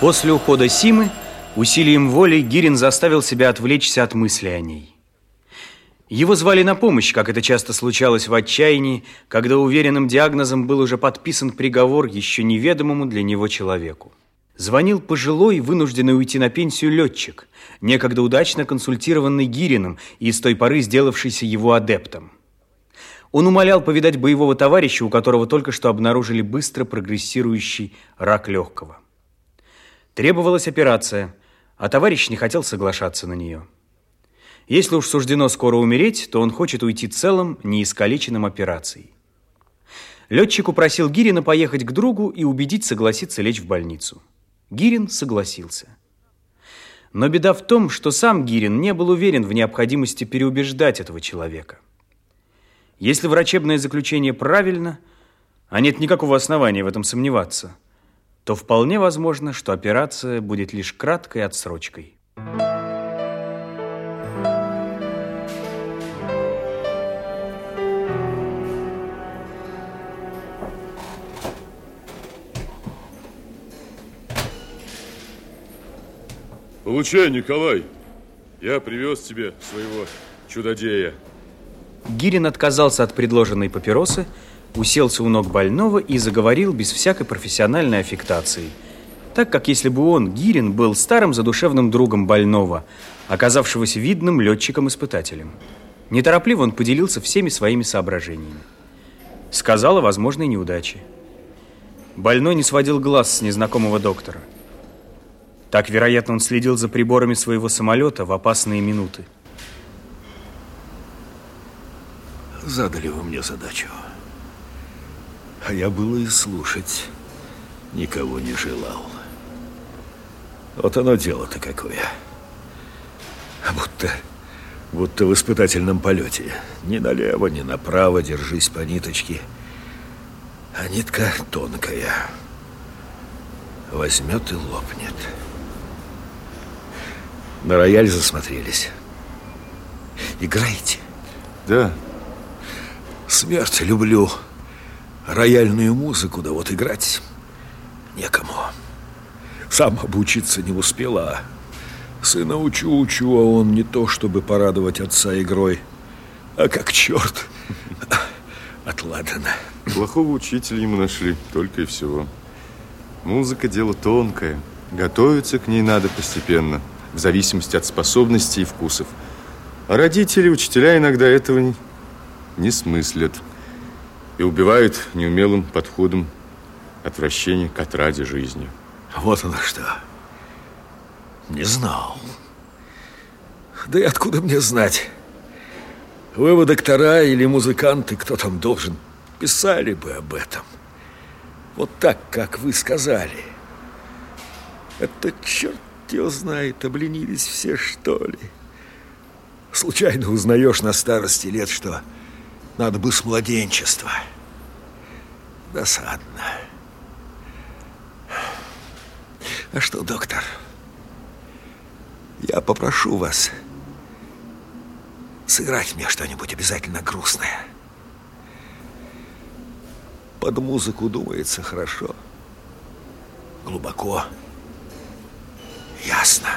После ухода Симы усилием воли Гирин заставил себя отвлечься от мысли о ней. Его звали на помощь, как это часто случалось в отчаянии, когда уверенным диагнозом был уже подписан приговор еще неведомому для него человеку. Звонил пожилой, вынужденный уйти на пенсию летчик, некогда удачно консультированный Гириным и с той поры сделавшийся его адептом. Он умолял повидать боевого товарища, у которого только что обнаружили быстро прогрессирующий рак легкого. Требовалась операция, а товарищ не хотел соглашаться на нее. Если уж суждено скоро умереть, то он хочет уйти целым, неискалеченным операцией. Летчик упросил Гирина поехать к другу и убедить согласиться лечь в больницу. Гирин согласился. Но беда в том, что сам Гирин не был уверен в необходимости переубеждать этого человека. Если врачебное заключение правильно, а нет никакого основания в этом сомневаться, то вполне возможно, что операция будет лишь краткой отсрочкой. Получай, Николай. Я привез тебе своего чудодея. Гирин отказался от предложенной папиросы, уселся у ног больного и заговорил без всякой профессиональной аффектации. Так как если бы он, Гирин, был старым задушевным другом больного, оказавшегося видным летчиком-испытателем. Неторопливо он поделился всеми своими соображениями. Сказал о возможной неудаче. Больной не сводил глаз с незнакомого доктора – так, вероятно, он следил за приборами своего самолета в опасные минуты. Задали вы мне задачу. А я было и слушать никого не желал. Вот оно дело-то какое. А будто, будто в испытательном полете. Ни налево, ни направо держись по ниточке. А нитка тонкая. Возьмет и лопнет. На рояль засмотрелись. Играете? Да. Смерть люблю. Рояльную музыку, да вот играть некому. Сам обучиться не успела. Сына учу-учу, а он не то, чтобы порадовать отца игрой, а как черт отладано. Плохого учителя ему нашли, только и всего. Музыка – дело тонкое. Готовиться к ней надо постепенно – в зависимости от способностей и вкусов. А родители, учителя иногда этого не смыслят и убивают неумелым подходом отвращение к отраде жизни. Вот оно что. Не знал. Да и откуда мне знать? Вы, вы доктора или музыканты, кто там должен, писали бы об этом. Вот так, как вы сказали. Это черт его знает, обленились все, что ли. Случайно узнаешь на старости лет, что надо бы с младенчества. Досадно. А что, доктор, я попрошу вас сыграть мне что-нибудь обязательно грустное. Под музыку думается хорошо, глубоко. Ясно.